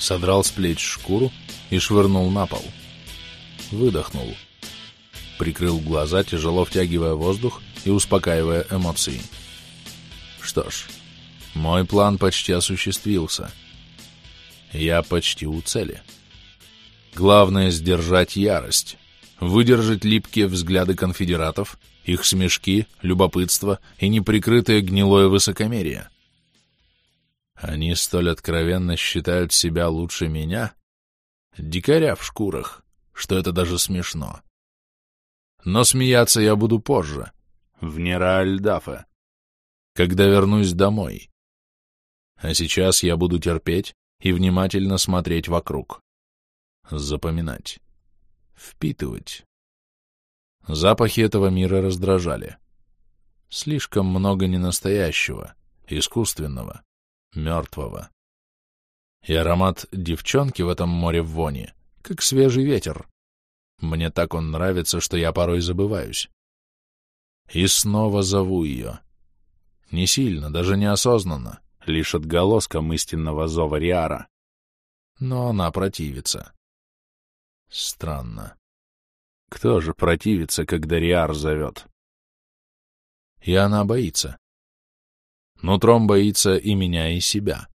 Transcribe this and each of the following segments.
Содрал с плеч шкуру и швырнул на пол. Выдохнул. Прикрыл глаза, тяжело втягивая воздух и успокаивая эмоции. Что ж, мой план почти осуществился. Я почти у цели. Главное — сдержать ярость, выдержать липкие взгляды конфедератов, их смешки, любопытство и неприкрытое гнилое высокомерие. Они столь откровенно считают себя лучше меня, дикаря в шкурах, что это даже смешно. Но смеяться я буду позже, в Нераальдафе, когда вернусь домой. А сейчас я буду терпеть и внимательно смотреть вокруг. Запоминать. Впитывать. Запахи этого мира раздражали. Слишком много ненастоящего, искусственного, мертвого. И аромат девчонки в этом море в воне, как свежий ветер. Мне так он нравится, что я порой забываюсь. И снова зову ее. Не сильно, даже неосознанно, лишь отголоском истинного зова Риара. Но она противится. Странно. Кто же противится, когда Риар зовет? И она боится. Нутром боится и меня, и себя.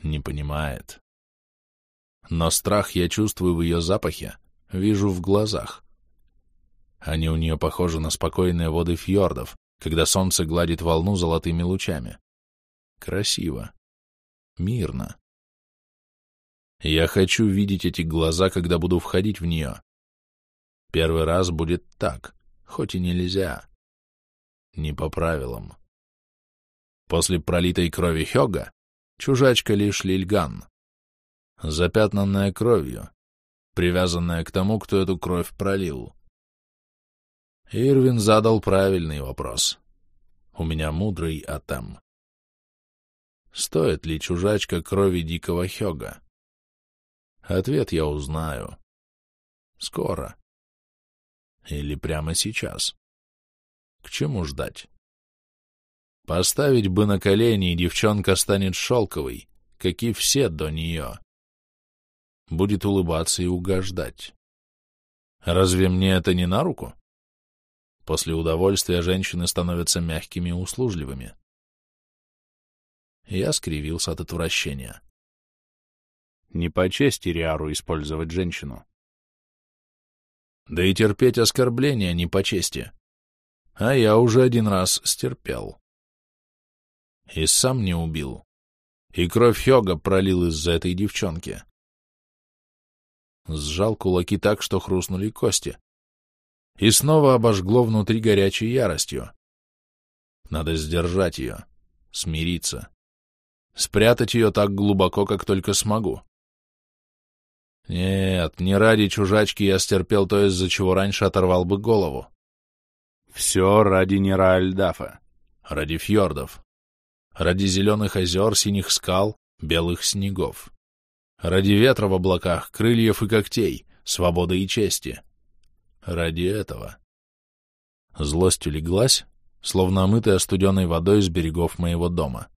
Не понимает. Но страх я чувствую в ее запахе, вижу в глазах. Они у нее похожи на спокойные воды фьордов, когда солнце гладит волну золотыми лучами. Красиво. Мирно. Я хочу видеть эти глаза, когда буду входить в нее. Первый раз будет так, хоть и нельзя. Не по правилам. После пролитой крови Хёга чужачка лишь Лильган. Запятнанная кровью, привязанная к тому, кто эту кровь пролил. Ирвин задал правильный вопрос. У меня мудрый атем. Стоит ли чужачка крови дикого Хёга? Ответ я узнаю. Скоро. Или прямо сейчас. К чему ждать? Поставить бы на колени, и девчонка станет шелковой, как и все до нее. Будет улыбаться и угождать. Разве мне это не на руку? После удовольствия женщины становятся мягкими и услужливыми. Я скривился от отвращения. Не по чести Риару использовать женщину. Да и терпеть оскорбления не по чести. А я уже один раз стерпел. И сам не убил. И кровь Хёга пролил из-за этой девчонки. Сжал кулаки так, что хрустнули кости. И снова обожгло внутри горячей яростью. Надо сдержать ее, смириться спрятать ее так глубоко, как только смогу. Нет, не ради чужачки я стерпел то, из-за чего раньше оторвал бы голову. Все ради Нераальдафа, ради фьордов, ради зеленых озер, синих скал, белых снегов, ради ветра в облаках, крыльев и когтей, свободы и чести. Ради этого. Злость улеглась, словно омытая студеной водой с берегов моего дома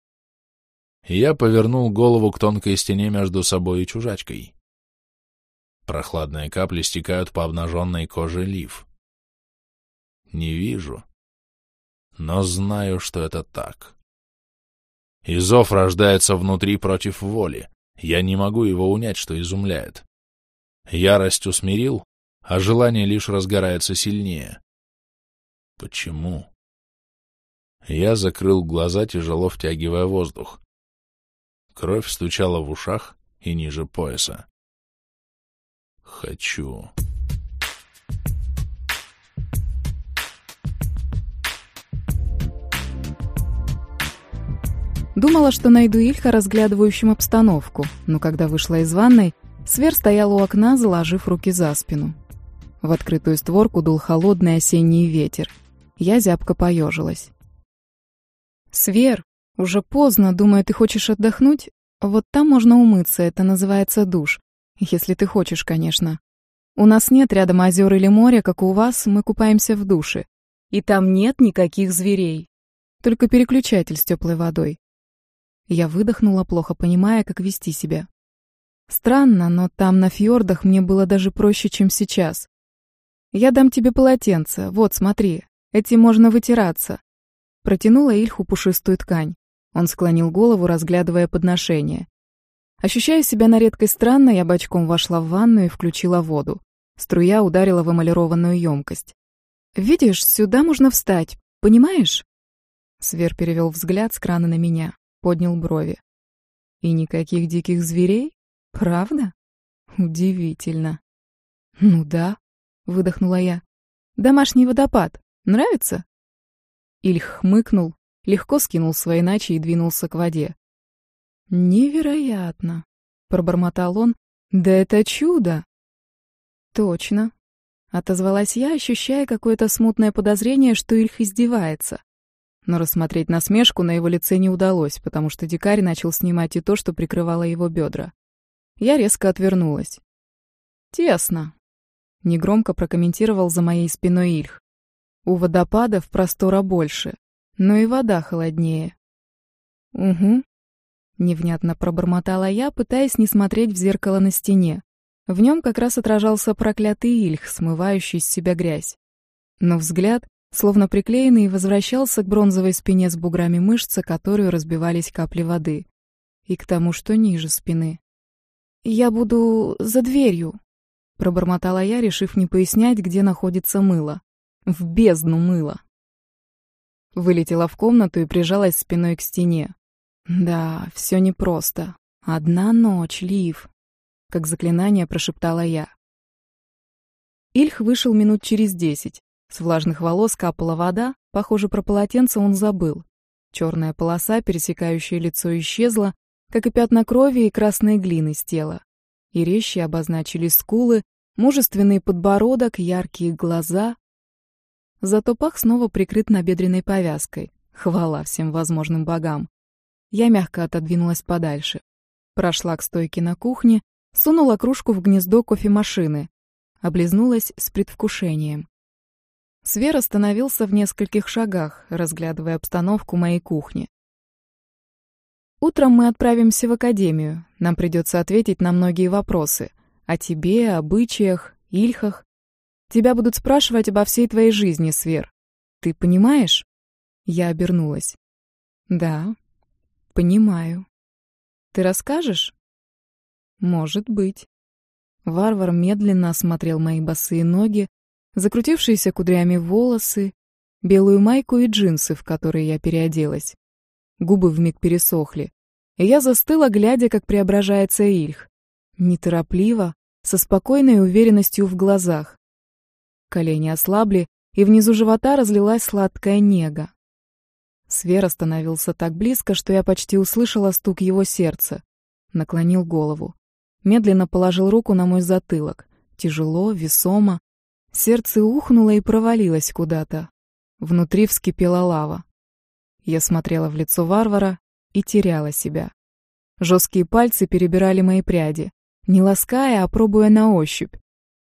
и я повернул голову к тонкой стене между собой и чужачкой. Прохладные капли стекают по обнаженной коже лив. Не вижу, но знаю, что это так. И зов рождается внутри против воли. Я не могу его унять, что изумляет. Ярость усмирил, а желание лишь разгорается сильнее. Почему? Я закрыл глаза, тяжело втягивая воздух. Кровь стучала в ушах и ниже пояса. Хочу. Думала, что найду Ильха, разглядывающим обстановку, но когда вышла из ванной, Свер стоял у окна, заложив руки за спину. В открытую створку дул холодный осенний ветер. Я зябко поежилась. «Свер, уже поздно, думаю, ты хочешь отдохнуть? Вот там можно умыться, это называется душ. Если ты хочешь, конечно. У нас нет рядом озер или моря, как у вас, мы купаемся в душе. И там нет никаких зверей. Только переключатель с теплой водой. Я выдохнула, плохо понимая, как вести себя. Странно, но там на фьордах мне было даже проще, чем сейчас. Я дам тебе полотенце, вот, смотри, этим можно вытираться. Протянула Ильху пушистую ткань. Он склонил голову, разглядывая подношение. Ощущая себя на редкость странно, я бочком вошла в ванну и включила воду. Струя ударила в эмалированную емкость. «Видишь, сюда можно встать, понимаешь?» Свер перевел взгляд с крана на меня, поднял брови. «И никаких диких зверей? Правда? Удивительно». «Ну да», — выдохнула я. «Домашний водопад. Нравится?» Ильх хмыкнул, легко скинул свои начи и двинулся к воде. «Невероятно!» — пробормотал он. «Да это чудо!» «Точно!» — отозвалась я, ощущая какое-то смутное подозрение, что Ильх издевается. Но рассмотреть насмешку на его лице не удалось, потому что дикарь начал снимать и то, что прикрывало его бедра. Я резко отвернулась. «Тесно», — негромко прокомментировал за моей спиной Ильх. «У водопадов простора больше, но и вода холоднее». «Угу», Невнятно пробормотала я, пытаясь не смотреть в зеркало на стене. В нем как раз отражался проклятый ильх, смывающий с себя грязь. Но взгляд, словно приклеенный, возвращался к бронзовой спине с буграми мышцы, которую разбивались капли воды. И к тому, что ниже спины. «Я буду за дверью», — пробормотала я, решив не пояснять, где находится мыло. В бездну мыло. Вылетела в комнату и прижалась спиной к стене. Да, все непросто. Одна ночь, Лив. Как заклинание прошептала я. Ильх вышел минут через десять. С влажных волос капала вода, похоже, про полотенце он забыл. Черная полоса, пересекающая лицо, исчезла, как и пятна крови и красной глины с тела. И резче обозначились скулы, мужественный подбородок, яркие глаза. Зато пах снова прикрыт набедренной повязкой. Хвала всем возможным богам. Я мягко отодвинулась подальше. Прошла к стойке на кухне, сунула кружку в гнездо кофемашины. Облизнулась с предвкушением. Свер остановился в нескольких шагах, разглядывая обстановку моей кухни. «Утром мы отправимся в академию. Нам придется ответить на многие вопросы. О тебе, обычаях, ильхах. Тебя будут спрашивать обо всей твоей жизни, Свер. Ты понимаешь?» Я обернулась. «Да, Понимаю. Ты расскажешь? Может быть. Варвар медленно осмотрел мои босые ноги, закрутившиеся кудрями волосы, белую майку и джинсы, в которые я переоделась. Губы вмиг пересохли, и я застыла, глядя, как преображается Ильх. Неторопливо, со спокойной уверенностью в глазах. Колени ослабли, и внизу живота разлилась сладкая нега. Свер остановился так близко, что я почти услышала стук его сердца. Наклонил голову. Медленно положил руку на мой затылок. Тяжело, весомо. Сердце ухнуло и провалилось куда-то. Внутри вскипела лава. Я смотрела в лицо варвара и теряла себя. Жесткие пальцы перебирали мои пряди, не лаская, а пробуя на ощупь.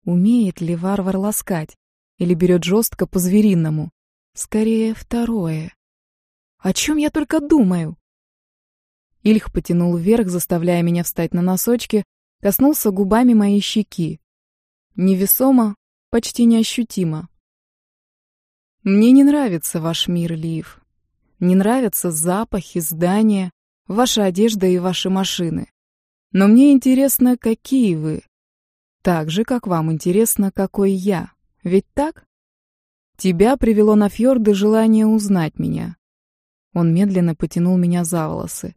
Умеет ли варвар ласкать? Или берет жестко по-звериному? Скорее, второе. О чем я только думаю? Ильх потянул вверх, заставляя меня встать на носочки, коснулся губами моей щеки. Невесомо, почти неощутимо. Мне не нравится ваш мир, Лив. Не нравятся запахи, здания, ваша одежда и ваши машины. Но мне интересно, какие вы. Так же, как вам интересно, какой я. Ведь так? Тебя привело на фьорды желание узнать меня. Он медленно потянул меня за волосы.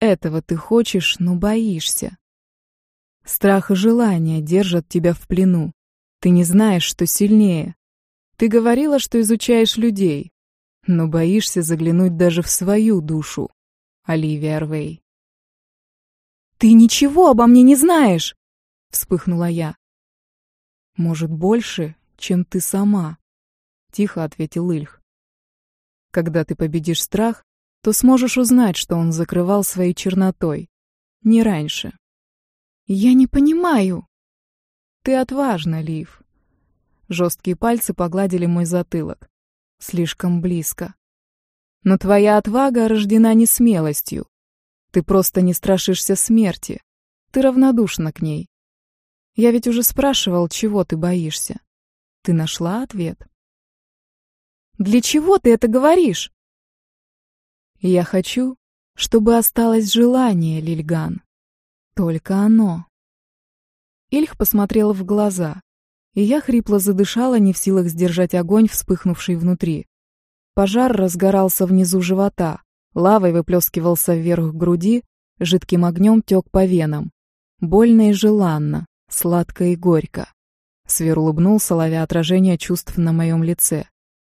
Этого ты хочешь, но боишься. Страх и желание держат тебя в плену. Ты не знаешь, что сильнее. Ты говорила, что изучаешь людей, но боишься заглянуть даже в свою душу, Оливия Арвей. «Ты ничего обо мне не знаешь!» — вспыхнула я. «Может, больше, чем ты сама?» — тихо ответил Ильх. Когда ты победишь страх, то сможешь узнать, что он закрывал своей чернотой. Не раньше. Я не понимаю. Ты отважна, Лив. Жесткие пальцы погладили мой затылок. Слишком близко. Но твоя отвага рождена не смелостью. Ты просто не страшишься смерти. Ты равнодушна к ней. Я ведь уже спрашивал, чего ты боишься. Ты нашла ответ. Для чего ты это говоришь? Я хочу, чтобы осталось желание, Лильган. Только оно. Ильх посмотрел в глаза, и я хрипло задышала, не в силах сдержать огонь, вспыхнувший внутри. Пожар разгорался внизу живота, лавой выплескивался вверх груди, жидким огнем тек по венам. Больно и желанно, сладко и горько. Свер улыбнулся, ловя отражение чувств на моем лице.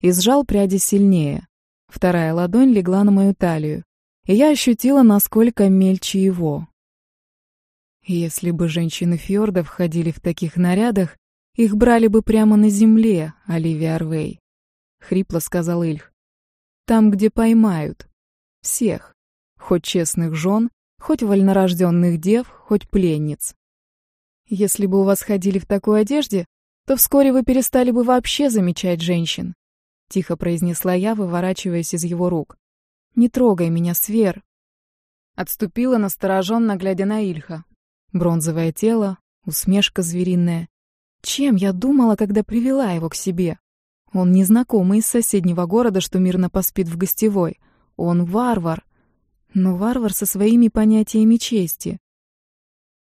И сжал пряди сильнее. Вторая ладонь легла на мою талию, и я ощутила, насколько мельче его. Если бы женщины фьорда входили в таких нарядах, их брали бы прямо на земле, Оливия Арвей. Хрипло сказал Ильх. Там, где поймают. Всех. Хоть честных жен, хоть вольнорожденных дев, хоть пленниц. Если бы у вас ходили в такой одежде, то вскоре вы перестали бы вообще замечать женщин. Тихо произнесла я, выворачиваясь из его рук. «Не трогай меня, Свер!» Отступила настороженно, глядя на Ильха. Бронзовое тело, усмешка звериная. Чем я думала, когда привела его к себе? Он незнакомый из соседнего города, что мирно поспит в гостевой. Он варвар. Но варвар со своими понятиями чести.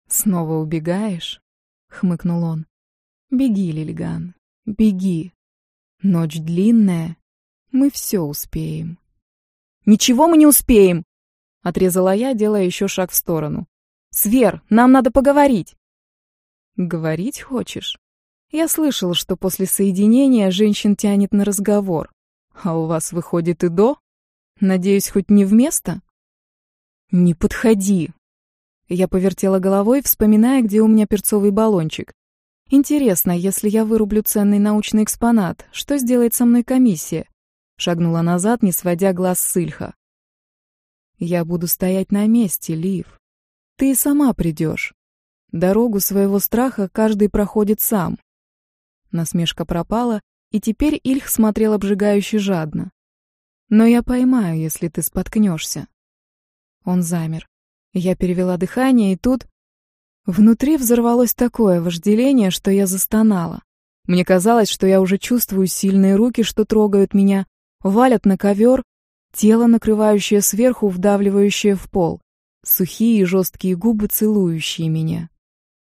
«Снова убегаешь?» — хмыкнул он. «Беги, Лильган, беги. Ночь длинная, мы все успеем». «Ничего мы не успеем!» — отрезала я, делая еще шаг в сторону. «Свер, нам надо поговорить!» «Говорить хочешь?» Я слышал, что после соединения женщин тянет на разговор. А у вас выходит и до? Надеюсь, хоть не вместо? Не подходи. Я повертела головой, вспоминая, где у меня перцовый баллончик. Интересно, если я вырублю ценный научный экспонат, что сделает со мной комиссия? Шагнула назад, не сводя глаз с Ильха. Я буду стоять на месте, Лив. Ты и сама придешь. Дорогу своего страха каждый проходит сам. Насмешка пропала, и теперь Ильх смотрел обжигающе жадно. «Но я поймаю, если ты споткнешься». Он замер. Я перевела дыхание, и тут... Внутри взорвалось такое вожделение, что я застонала. Мне казалось, что я уже чувствую сильные руки, что трогают меня, валят на ковер, тело, накрывающее сверху, вдавливающее в пол, сухие и жесткие губы, целующие меня.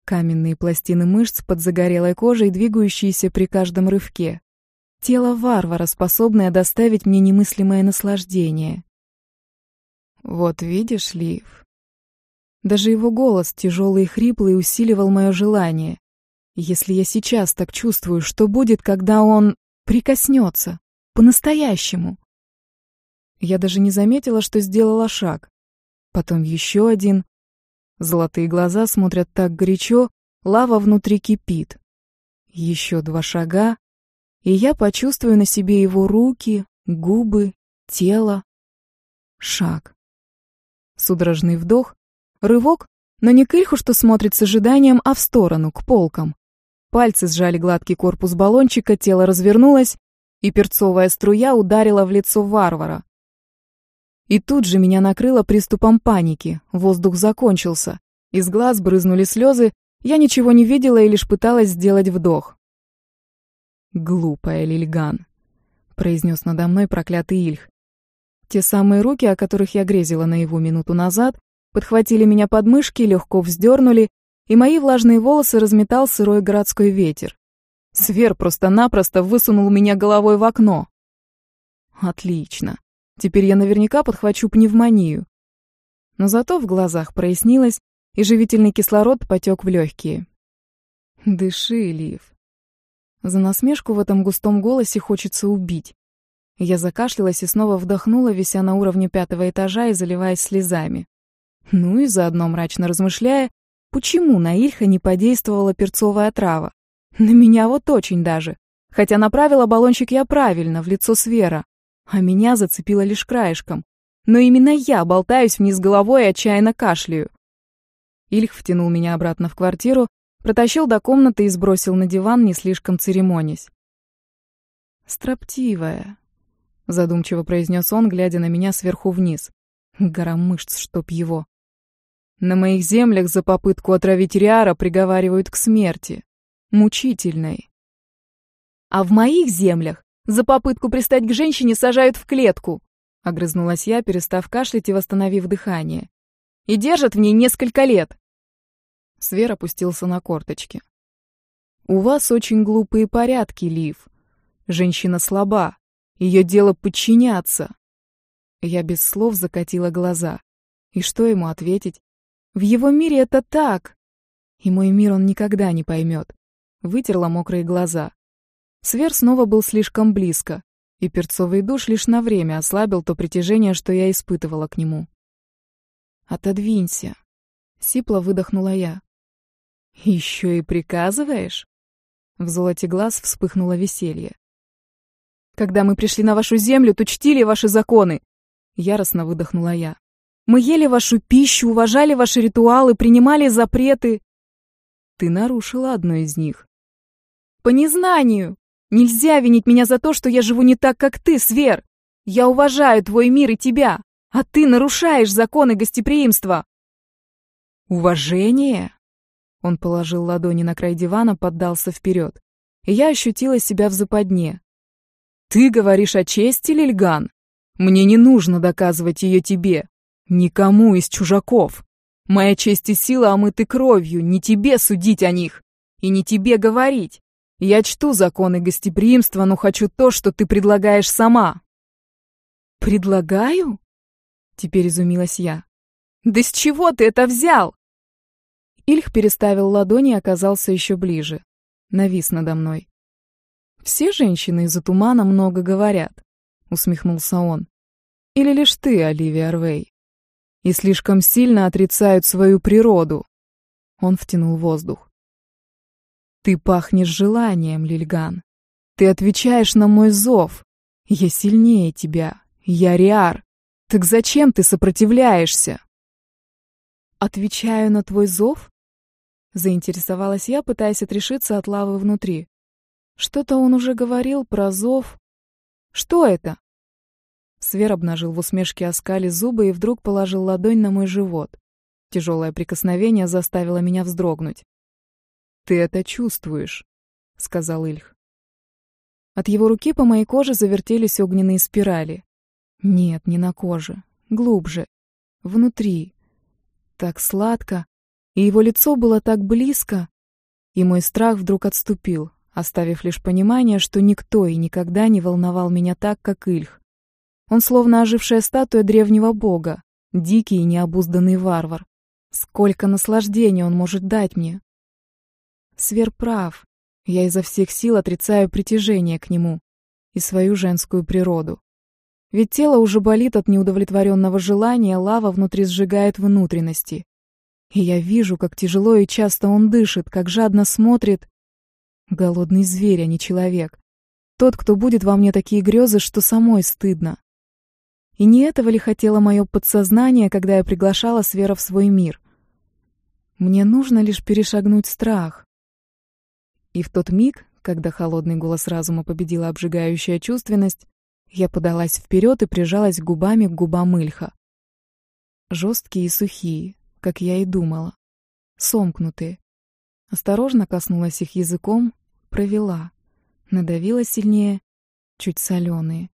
Каменные пластины мышц под загорелой кожей, двигающиеся при каждом рывке. Тело варвара, способное доставить мне немыслимое наслаждение. Вот видишь, Лив. Даже его голос, тяжелый и хриплый, усиливал мое желание. Если я сейчас так чувствую, что будет, когда он прикоснется? По-настоящему. Я даже не заметила, что сделала шаг. Потом еще один, Золотые глаза смотрят так горячо, лава внутри кипит. Еще два шага, и я почувствую на себе его руки, губы, тело. Шаг. Судорожный вдох, рывок, но не к Ильху, что смотрит с ожиданием, а в сторону, к полкам. Пальцы сжали гладкий корпус баллончика, тело развернулось, и перцовая струя ударила в лицо варвара. И тут же меня накрыло приступом паники. Воздух закончился. Из глаз брызнули слезы. Я ничего не видела и лишь пыталась сделать вдох. «Глупая Лильган», — произнес надо мной проклятый Ильх. Те самые руки, о которых я грезила на его минуту назад, подхватили меня под мышки, легко вздернули, и мои влажные волосы разметал сырой городской ветер. Свер просто-напросто высунул меня головой в окно. Отлично. Теперь я наверняка подхвачу пневмонию. Но зато в глазах прояснилось, и живительный кислород потек в легкие. «Дыши, Лив». За насмешку в этом густом голосе хочется убить. Я закашлялась и снова вдохнула, вися на уровне пятого этажа и заливаясь слезами. Ну и заодно мрачно размышляя, почему на Ильха не подействовала перцовая трава. На меня вот очень даже. Хотя направила баллончик я правильно, в лицо Свера а меня зацепило лишь краешком. Но именно я болтаюсь вниз головой и отчаянно кашляю. Ильх втянул меня обратно в квартиру, протащил до комнаты и сбросил на диван, не слишком церемонясь. «Строптивая», — задумчиво произнес он, глядя на меня сверху вниз. Гора мышц, чтоб его. На моих землях за попытку отравить Риара приговаривают к смерти. Мучительной. А в моих землях за попытку пристать к женщине сажают в клетку, огрызнулась я, перестав кашлять и восстановив дыхание. И держат в ней несколько лет. Свер опустился на корточки. У вас очень глупые порядки, Лив. Женщина слаба. Ее дело подчиняться. Я без слов закатила глаза. И что ему ответить? В его мире это так. И мой мир он никогда не поймет. Вытерла мокрые глаза. Свер снова был слишком близко, и перцовый душ лишь на время ослабил то притяжение, что я испытывала к нему. «Отодвинься», — сипло выдохнула я. «Еще и приказываешь?» В золоте глаз вспыхнуло веселье. «Когда мы пришли на вашу землю, то чтили ваши законы!» Яростно выдохнула я. «Мы ели вашу пищу, уважали ваши ритуалы, принимали запреты!» «Ты нарушила одно из них». «По незнанию! Нельзя винить меня за то, что я живу не так, как ты, Свер! Я уважаю твой мир и тебя, а ты нарушаешь законы гостеприимства!» «Уважение?» Он положил ладони на край дивана, поддался вперед. И я ощутила себя в западне. «Ты говоришь о чести, Лильган? Мне не нужно доказывать ее тебе. Никому из чужаков. Моя честь и сила омыты кровью, не тебе судить о них. И не тебе говорить. Я чту законы гостеприимства, но хочу то, что ты предлагаешь сама». «Предлагаю?» Теперь изумилась я. «Да с чего ты это взял?» Ильх переставил ладони и оказался еще ближе. Навис надо мной. «Все женщины из-за тумана много говорят», — усмехнулся он. «Или лишь ты, Оливия Арвей? И слишком сильно отрицают свою природу». Он втянул воздух. «Ты пахнешь желанием, Лильган. Ты отвечаешь на мой зов. Я сильнее тебя. Я Риар. Так зачем ты сопротивляешься?» «Отвечаю на твой зов?» Заинтересовалась я, пытаясь отрешиться от лавы внутри. Что-то он уже говорил про зов. Что это? Свер обнажил в усмешке оскали зубы и вдруг положил ладонь на мой живот. Тяжелое прикосновение заставило меня вздрогнуть. «Ты это чувствуешь», — сказал Ильх. От его руки по моей коже завертелись огненные спирали. Нет, не на коже. Глубже. Внутри. Так сладко и его лицо было так близко, и мой страх вдруг отступил, оставив лишь понимание, что никто и никогда не волновал меня так, как Ильх. Он словно ожившая статуя древнего бога, дикий и необузданный варвар. Сколько наслаждения он может дать мне! Свер прав. Я изо всех сил отрицаю притяжение к нему и свою женскую природу. Ведь тело уже болит от неудовлетворенного желания, лава внутри сжигает внутренности. И я вижу, как тяжело и часто он дышит, как жадно смотрит. Голодный зверь, а не человек. Тот, кто будет во мне такие грезы, что самой стыдно. И не этого ли хотело мое подсознание, когда я приглашала Свера в свой мир? Мне нужно лишь перешагнуть страх. И в тот миг, когда холодный голос разума победила обжигающая чувственность, я подалась вперед и прижалась губами к губам Ильха. Жесткие и сухие, как я и думала. Сомкнутые. Осторожно коснулась их языком, провела. Надавила сильнее, чуть соленые.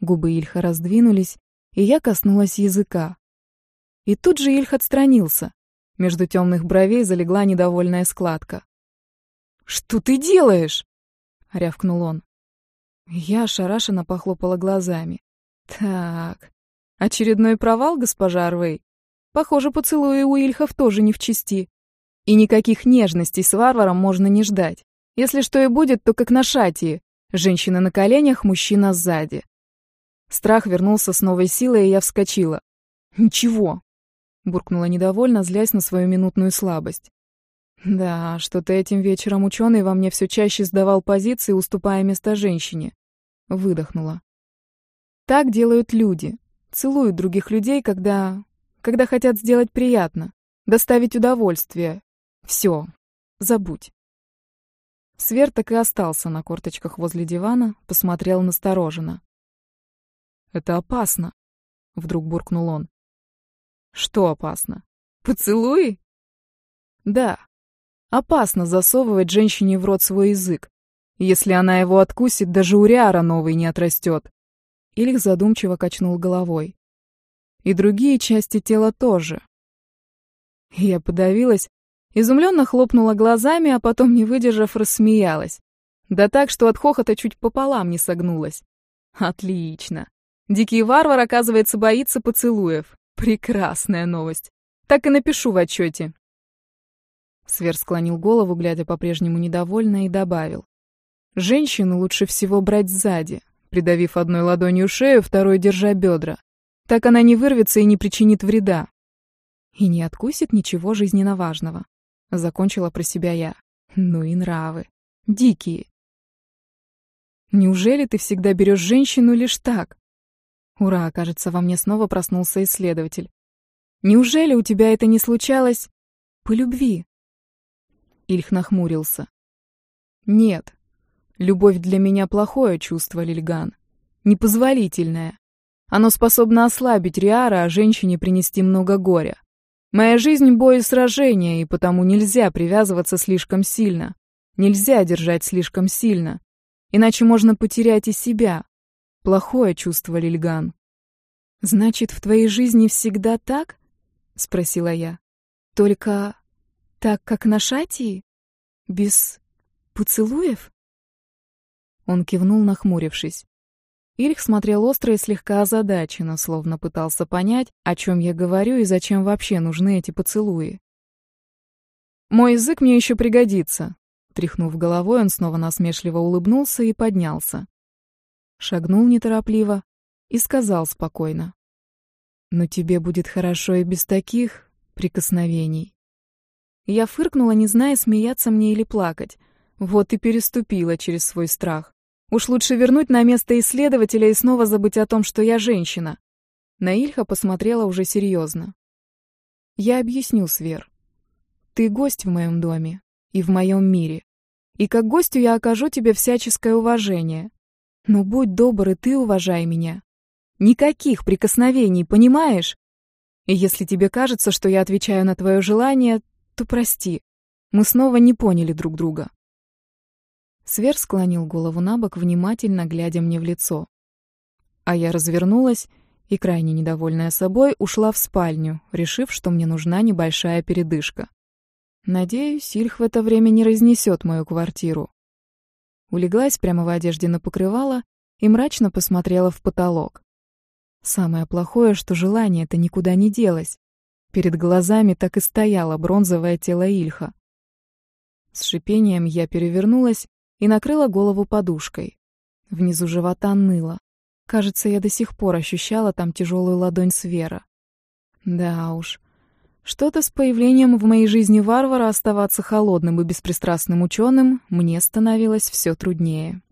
Губы Ильха раздвинулись, и я коснулась языка. И тут же Ильх отстранился. Между темных бровей залегла недовольная складка. «Что ты делаешь?» — рявкнул он. Я ошарашенно похлопала глазами. «Так, очередной провал, госпожа Арвей?» Похоже, поцелуи у Ильхов тоже не в чести. И никаких нежностей с варваром можно не ждать. Если что и будет, то как на шатии. Женщина на коленях, мужчина сзади. Страх вернулся с новой силой, и я вскочила. «Ничего», — буркнула недовольно, злясь на свою минутную слабость. Да, что-то этим вечером ученый во мне все чаще сдавал позиции, уступая место женщине. Выдохнула. Так делают люди. Целуют других людей, когда когда хотят сделать приятно, доставить удовольствие. Все, забудь. Свер так и остался на корточках возле дивана, посмотрел настороженно. «Это опасно», — вдруг буркнул он. «Что опасно?» Поцелуи? Да. Опасно засовывать женщине в рот свой язык. Если она его откусит, даже у новый не отрастет. Ильх задумчиво качнул головой. И другие части тела тоже. Я подавилась, изумленно хлопнула глазами, а потом, не выдержав, рассмеялась. Да так, что от хохота чуть пополам не согнулась. Отлично. Дикий варвар, оказывается, боится поцелуев. Прекрасная новость. Так и напишу в отчете. Свер склонил голову, глядя по-прежнему недовольно, и добавил. Женщину лучше всего брать сзади, придавив одной ладонью шею, второй держа бедра. Так она не вырвется и не причинит вреда. И не откусит ничего жизненно важного. Закончила про себя я. Ну и нравы. Дикие. Неужели ты всегда берешь женщину лишь так? Ура, кажется, во мне снова проснулся исследователь. Неужели у тебя это не случалось по любви? Ильх нахмурился. Нет. Любовь для меня плохое чувство, Лильган. Непозволительное. Оно способно ослабить Риара, а женщине принести много горя. Моя жизнь — бой и сражение, и потому нельзя привязываться слишком сильно. Нельзя держать слишком сильно. Иначе можно потерять и себя. Плохое чувство, Лильган. «Значит, в твоей жизни всегда так?» — спросила я. «Только так, как на Шатии? Без поцелуев?» Он кивнул, нахмурившись. Ильх смотрел остро и слегка озадаченно, словно пытался понять, о чем я говорю и зачем вообще нужны эти поцелуи. «Мой язык мне еще пригодится», Тряхнув головой, он снова насмешливо улыбнулся и поднялся. Шагнул неторопливо и сказал спокойно. «Но тебе будет хорошо и без таких прикосновений». Я фыркнула, не зная, смеяться мне или плакать. Вот и переступила через свой страх. Уж лучше вернуть на место исследователя и снова забыть о том, что я женщина. На Ильха посмотрела уже серьезно. «Я объясню, Свер. Ты гость в моем доме, и в моем мире. И как гостю я окажу тебе всяческое уважение. Но будь добр и ты уважай меня. Никаких прикосновений, понимаешь? И если тебе кажется, что я отвечаю на твое желание, то прости. Мы снова не поняли друг друга. Свер склонил голову на бок, внимательно глядя мне в лицо. А я развернулась и, крайне недовольная собой, ушла в спальню, решив, что мне нужна небольшая передышка. Надеюсь, Сильх в это время не разнесет мою квартиру. Улеглась прямо в одежде на покрывало и мрачно посмотрела в потолок. Самое плохое, что желание-то никуда не делось. Перед глазами так и стояло бронзовое тело Ильха. С шипением я перевернулась и накрыла голову подушкой. Внизу живота ныло. Кажется, я до сих пор ощущала там тяжелую ладонь Свера. Да уж, что-то с появлением в моей жизни варвара оставаться холодным и беспристрастным ученым мне становилось все труднее.